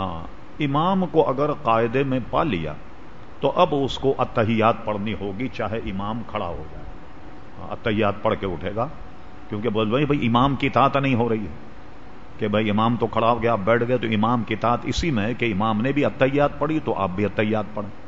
ہاں امام کو اگر قاعدے میں پا لیا تو اب اس کو اتحیات پڑھنی ہوگی، چاہے امام کھڑا ہو جائے۔ ہاں، اتحیات پڑھ کے اٹھے گا، کیونکہ بول بھائی بھائی، امام کی تاط نہیں ہو رہی ہے۔ کہ بھائی، امام تو کھڑا ہو گیا آپ بیٹھ گئے تو امام کی تاط اسی میں ہے کہ امام نے بھی اتحیات پڑھی تو آپ بھی اتحیات پڑھیں۔